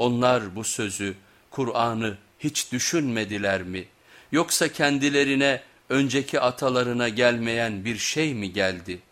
Onlar bu sözü, Kur'an'ı hiç düşünmediler mi? Yoksa kendilerine önceki atalarına gelmeyen bir şey mi geldi?''